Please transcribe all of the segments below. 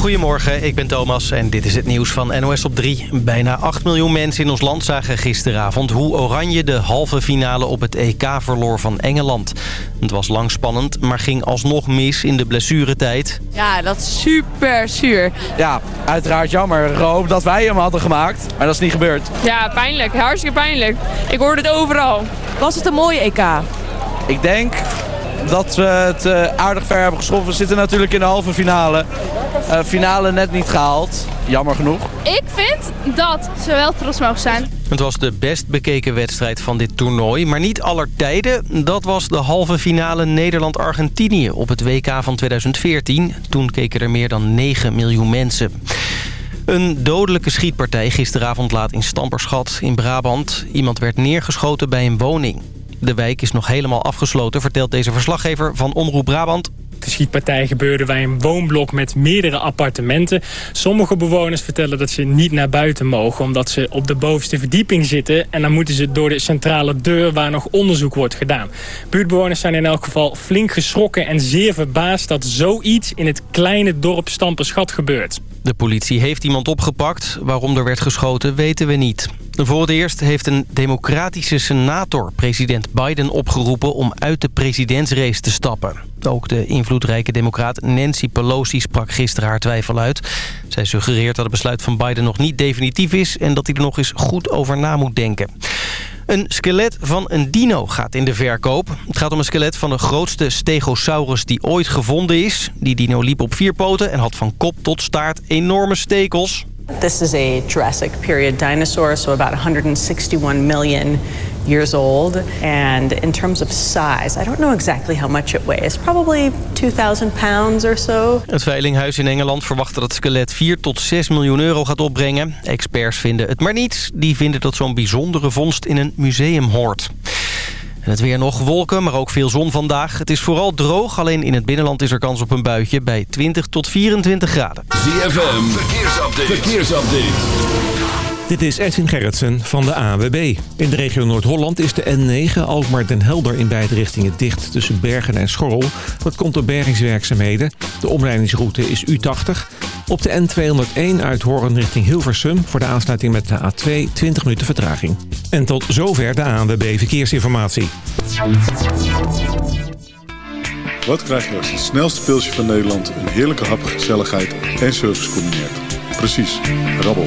Goedemorgen, ik ben Thomas en dit is het nieuws van NOS op 3. Bijna 8 miljoen mensen in ons land zagen gisteravond... hoe Oranje de halve finale op het EK verloor van Engeland. Het was lang spannend, maar ging alsnog mis in de blessuretijd. Ja, dat is super zuur. Ja, uiteraard jammer. Roop dat wij hem hadden gemaakt, maar dat is niet gebeurd. Ja, pijnlijk. Hartstikke pijnlijk. Ik hoorde het overal. Was het een mooie EK? Ik denk dat we het uh, aardig ver hebben geschoven. We zitten natuurlijk in de halve finale. Uh, finale net niet gehaald. Jammer genoeg. Ik vind dat ze wel trots mogen zijn. Het was de best bekeken wedstrijd van dit toernooi. Maar niet aller tijden. Dat was de halve finale Nederland-Argentinië op het WK van 2014. Toen keken er meer dan 9 miljoen mensen. Een dodelijke schietpartij gisteravond laat in Stamperschat in Brabant. Iemand werd neergeschoten bij een woning. De wijk is nog helemaal afgesloten, vertelt deze verslaggever van Omroep Brabant. De schietpartij gebeurde bij een woonblok met meerdere appartementen. Sommige bewoners vertellen dat ze niet naar buiten mogen... omdat ze op de bovenste verdieping zitten... en dan moeten ze door de centrale deur waar nog onderzoek wordt gedaan. Buurtbewoners zijn in elk geval flink geschrokken en zeer verbaasd... dat zoiets in het kleine dorp Stamperschat gebeurt. De politie heeft iemand opgepakt. Waarom er werd geschoten weten we niet. Voor het eerst heeft een democratische senator president Biden opgeroepen... om uit de presidentsrace te stappen. Ook de invloedrijke democraat Nancy Pelosi sprak gisteren haar twijfel uit. Zij suggereert dat het besluit van Biden nog niet definitief is... en dat hij er nog eens goed over na moet denken. Een skelet van een dino gaat in de verkoop. Het gaat om een skelet van de grootste stegosaurus die ooit gevonden is. Die dino liep op vier poten en had van kop tot staart enorme stekels. This is a Jurassic period dinosaur, so about 161 million years old. And in terms of size, I don't know exactly how much it weighs. Probably 2000 pounds or so. Het Veilinghuis in Engeland verwacht dat het skelet 4 tot 6 miljoen euro gaat opbrengen. Experts vinden het maar niets. Die vinden dat zo'n bijzondere vondst in een museum hoort. En het weer nog wolken, maar ook veel zon vandaag. Het is vooral droog, alleen in het binnenland is er kans op een buitje bij 20 tot 24 graden. ZFM, verkeersupdate. verkeersupdate. Dit is Edwin Gerritsen van de AWB. In de regio Noord-Holland is de N9 Alkmaar den Helder in beide richtingen dicht tussen Bergen en Schorrel. Dat komt door bergingswerkzaamheden. De omleidingsroute is U80. Op de N201 uit Horen richting Hilversum voor de aansluiting met de A2 20 minuten vertraging. En tot zover de ANWB Verkeersinformatie. Wat krijg je als het snelste pilsje van Nederland een heerlijke hap, gezelligheid en service combineert? Precies, rabbel.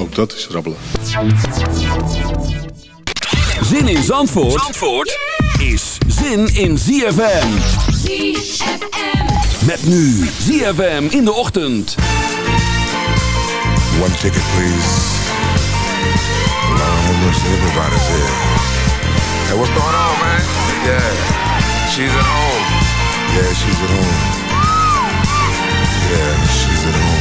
Ook dat is rabbelen. Zin in Zandvoort, Zandvoort is zin in ZFM. ZFM. Met nu ZFM in de ochtend. One ticket please. Have mercy, everybody's here. Hey, what's going on, man? Yeah, she's at home. Yeah, she's at home. Yeah, she's at home.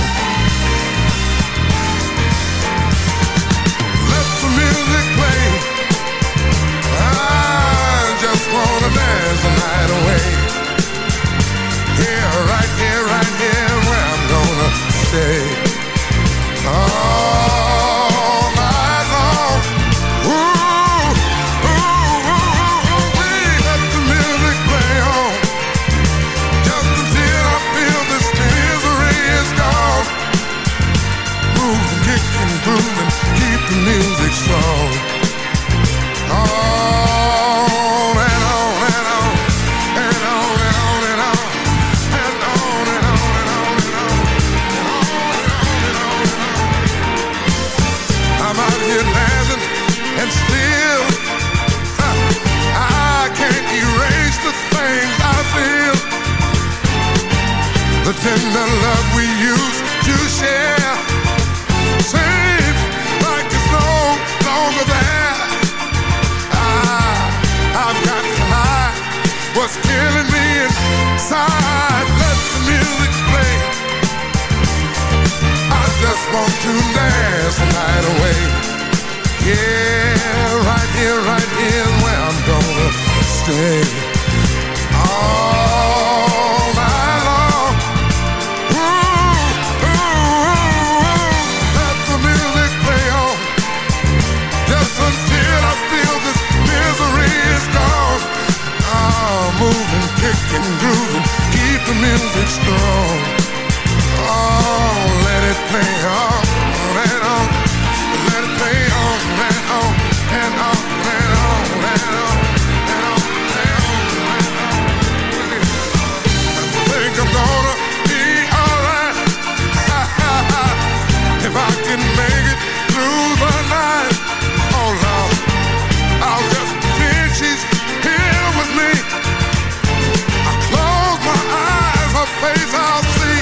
face I'll see.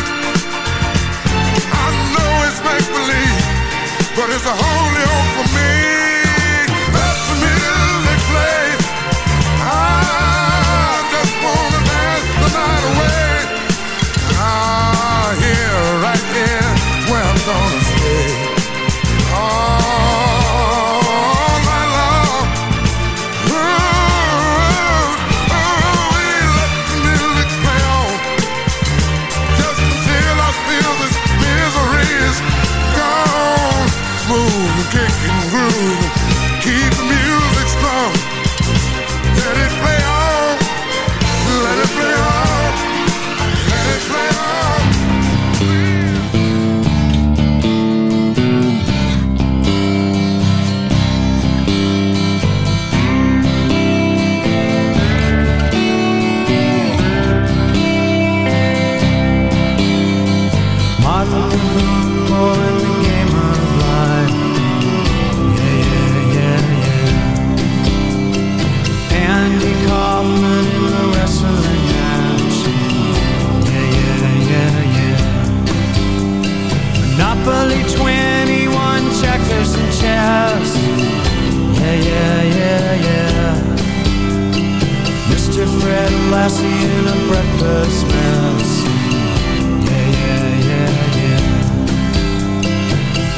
I know it's make believe, but it's a whole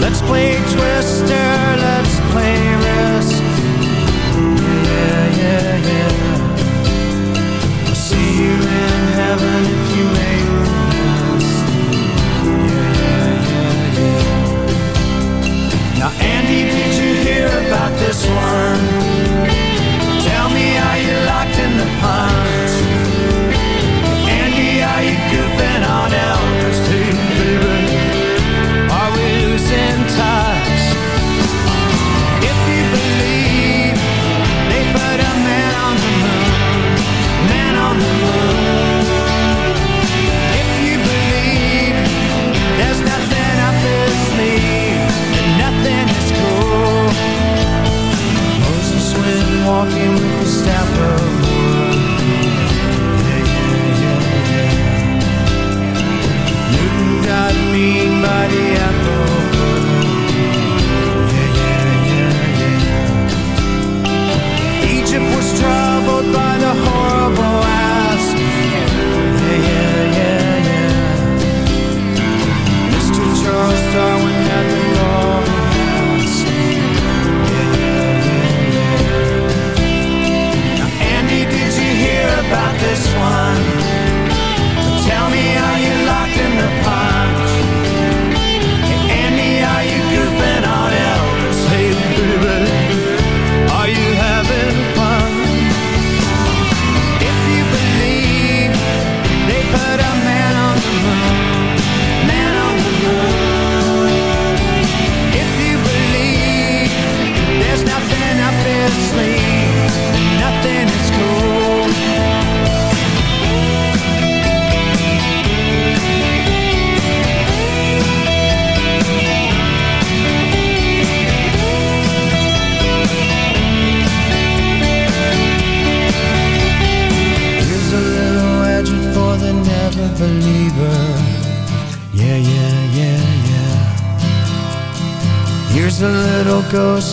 Let's play Twister, let's play walking with Gustavo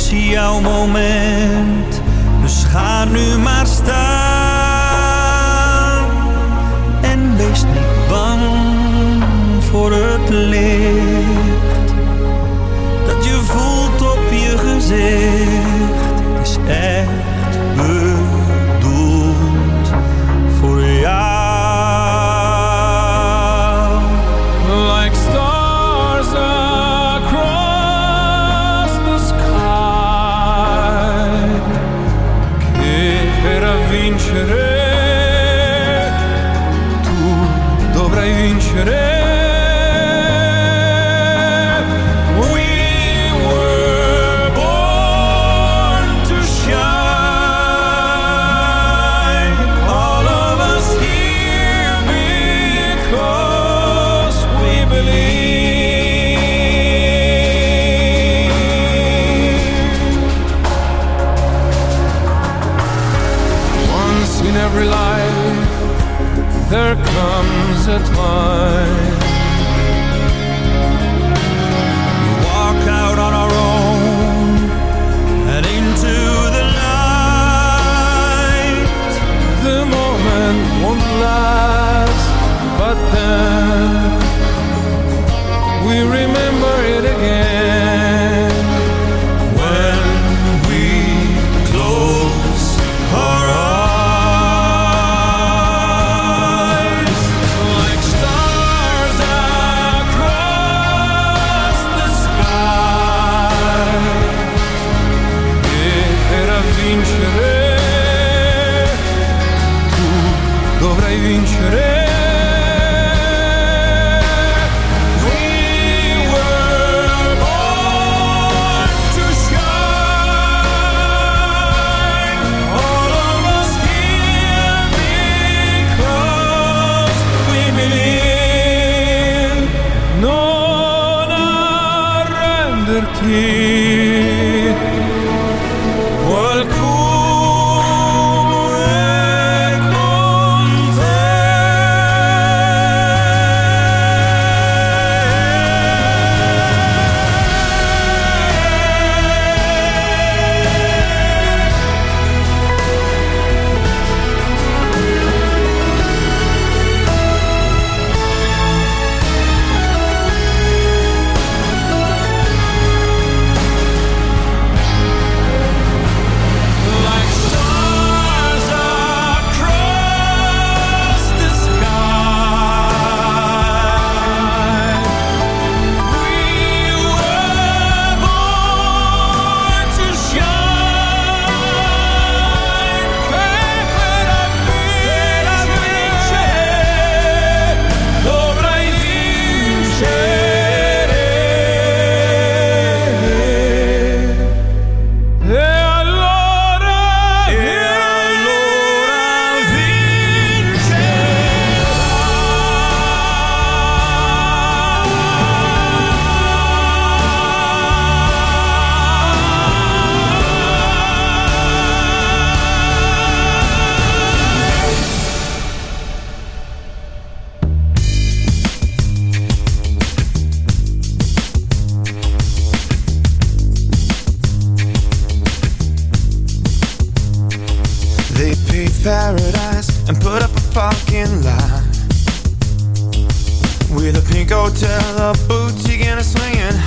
is jouw moment, dus ga nu maar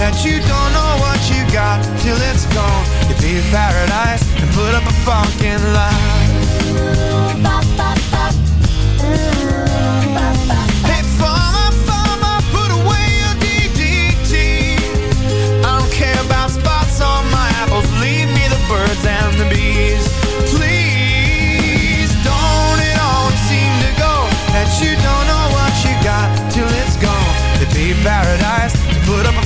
that you don't know what you got till it's gone. You pay paradise and put up a fucking lie. Put away your DDT. I don't care about spots on my apples. Leave me the birds and the bees. Please, don't it always seem to go that you don't know what you got till it's gone? Paradise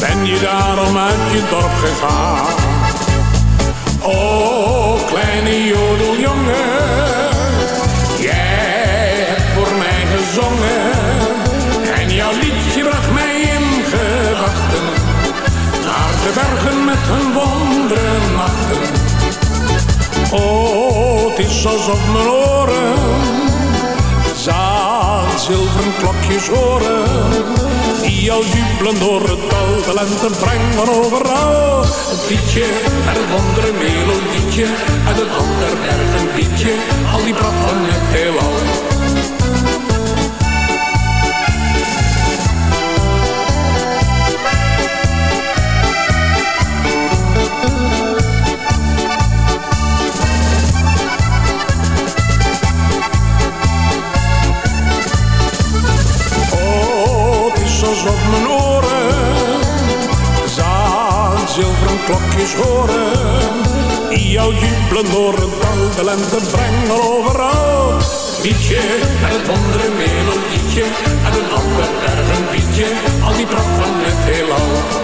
Ben je daarom uit je dorp gegaan? Oh, kleine jodeljongen, jij hebt voor mij gezongen. En jouw liedje bracht mij in gedachten. Naar de bergen met hun wonderen nachten. Oh, het is alsof mijn oren zilveren klokjes horen. Die al jubelen door het dal, de lente brengen overal. Het liedje met het wondere melodietje, uit het land der bergen liedje, al die pracht van het heelal. Klokjes horen. Die jou jubelen dal, de lente brengen overal. Liedje en het andere melodietje en een ander erg een bietje, al die pracht van het heelal.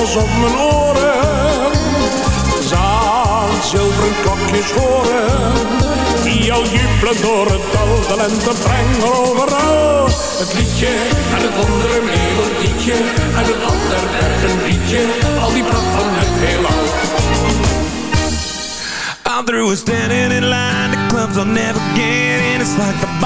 Is alsof mijn oren zaan zilveren klokjes horen. Die jou jubelen door het dal, de lente brengen overal. Het liedje en het andere melodietje en het ander berg een liedje. Al die pracht van het heelal. Through with standing in line. The clubs I'll never get in. It's like the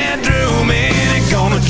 Gonna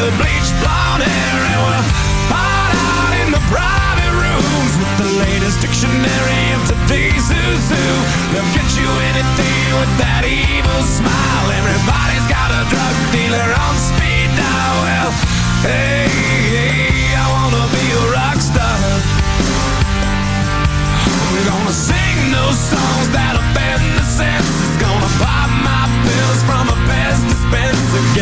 The bleached blonde hair and we'll hide out in the private rooms with the latest dictionary of today's who. They'll get you anything with that evil smile. Everybody's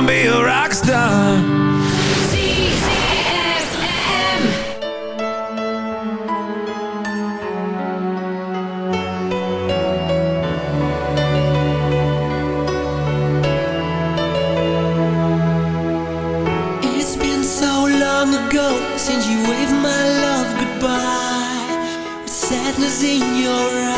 wanna be a rock star. It's been so long ago Since you waved my love goodbye. With sadness in your eyes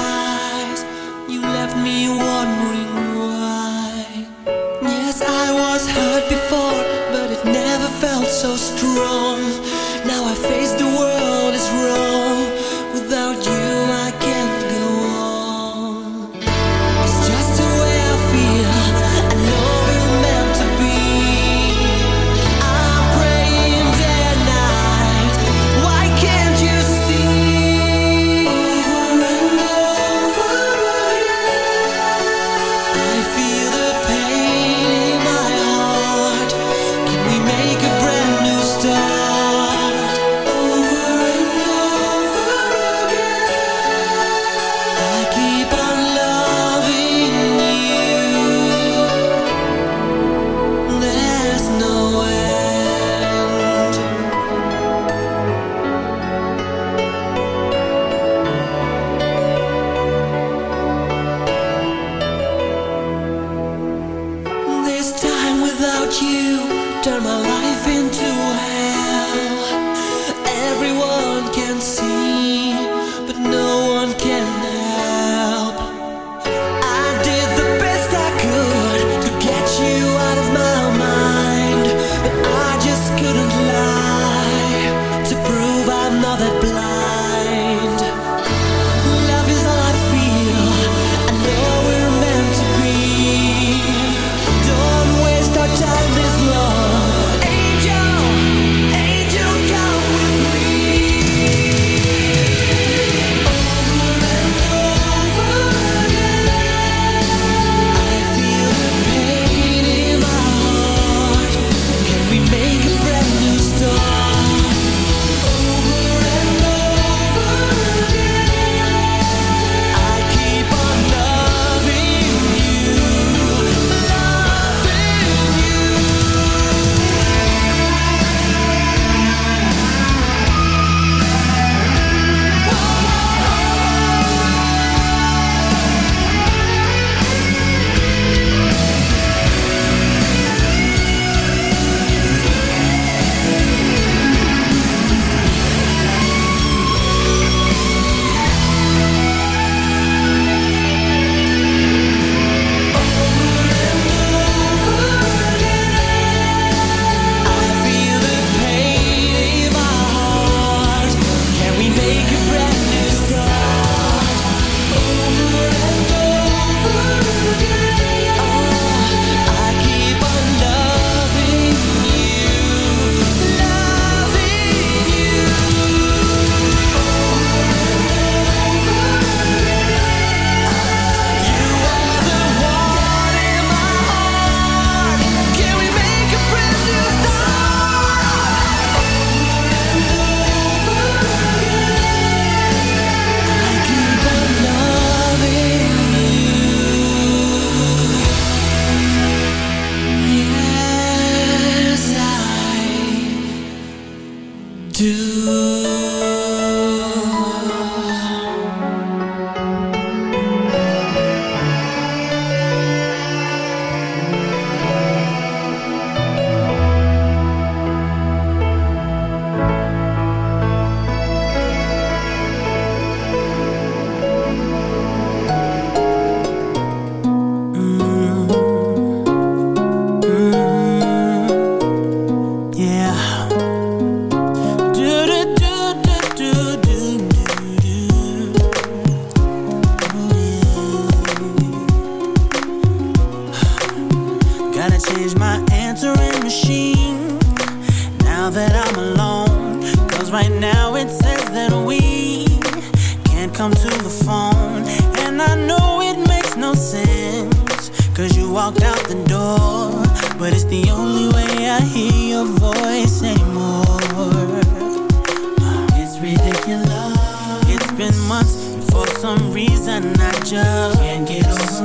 once And for some reason I just Can't get over. Us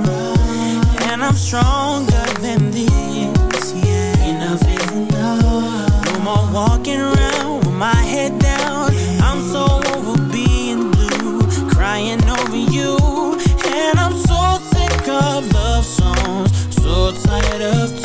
And I'm stronger than this, yeah. Enough is enough. No more walking around with my head down. I'm so over being blue Crying over you. And I'm so sick of love songs So tired of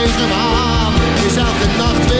jou tegen me aan is elke nacht